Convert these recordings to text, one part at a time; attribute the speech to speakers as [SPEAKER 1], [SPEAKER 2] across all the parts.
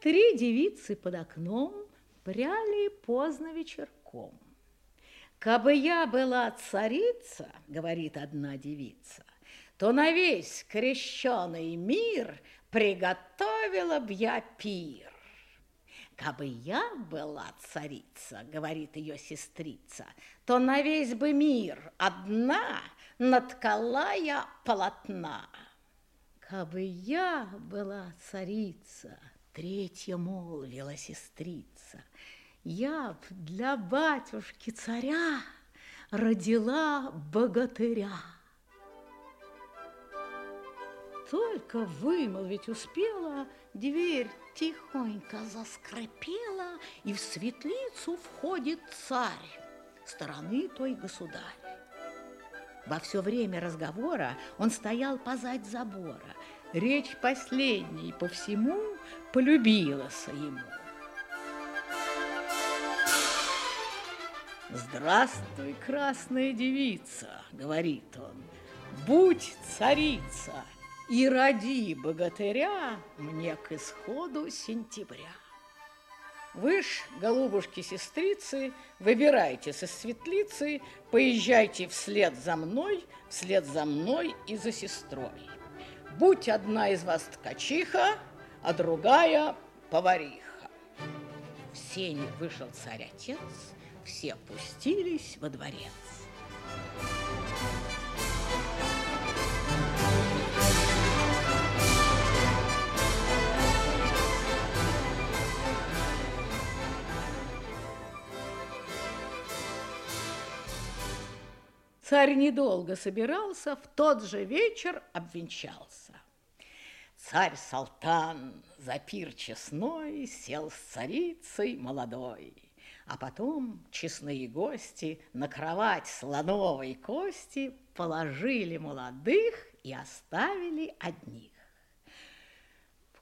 [SPEAKER 1] Три девицы под окном пряли поздно вечерком. «Кабы я была царица, — говорит одна девица, — то на весь крещеный мир приготовила б я пир. Кабы я была царица, — говорит ее сестрица, — то на весь бы мир одна наткала я полотна. Кабы я была царица, третья молвила сестрица, я б для батюшки царя родила богатыря. Только вымолвить успела, дверь тихонько заскрипела, и в светлицу входит царь, стороны той государь. Во все время разговора он стоял позадь забора. Речь последней по всему полюбилась ему. «Здравствуй, красная девица!» — говорит он. «Будь царица и роди богатыря мне к исходу сентября». Вы ж, голубушки-сестрицы, выбирайте со светлицы, поезжайте вслед за мной, вслед за мной и за сестрой. Будь одна из вас ткачиха, а другая повариха. В сене вышел царь-отец, все пустились во дворец. Царь недолго собирался, в тот же вечер обвенчался. Царь Салтан за пир честной сел с царицей молодой. А потом честные гости на кровать слоновой кости положили молодых и оставили одних.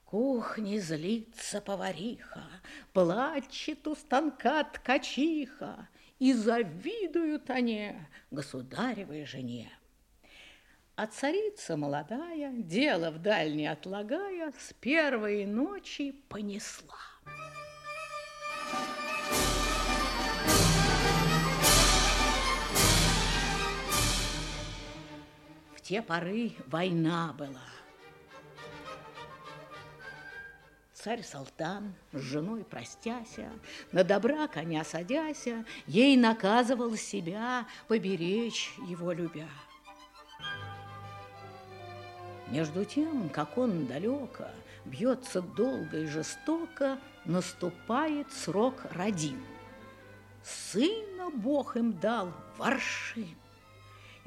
[SPEAKER 1] Кухне злится повариха, плачет у станка ткачиха, и завидуют они государевой жене. А царица молодая, дело в дальней отлагая, с первой ночи понесла. В те поры война была – Царь Салтан с женой простяся, На добра коня садяся, Ей наказывал себя поберечь его любя. Между тем, как он далеко Бьется долго и жестоко, Наступает срок родим. Сына Бог им дал воршим.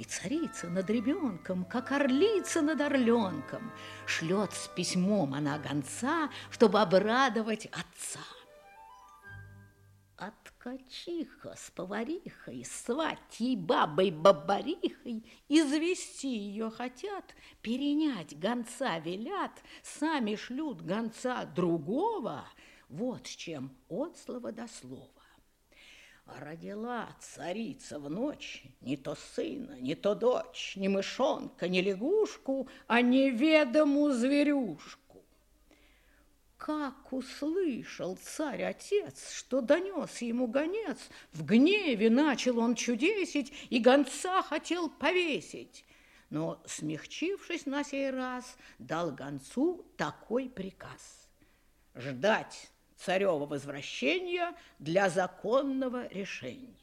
[SPEAKER 1] И царица над ребенком, как орлица над орленком, шлет с письмом она гонца, чтобы обрадовать отца. От ткачиха с поварихой, сватьей бабой-бабарихой извести ее хотят, перенять гонца велят, сами шлют гонца другого, вот с чем от слова до слова. Родила царица в ночь не то сына, не то дочь, ни мышонка, ни лягушку, а неведомую зверюшку. Как услышал царь-отец, что донес ему гонец, в гневе начал он чудесить и гонца хотел повесить. Но, смягчившись на сей раз, дал гонцу такой приказ – ждать царева возвращения для законного решения.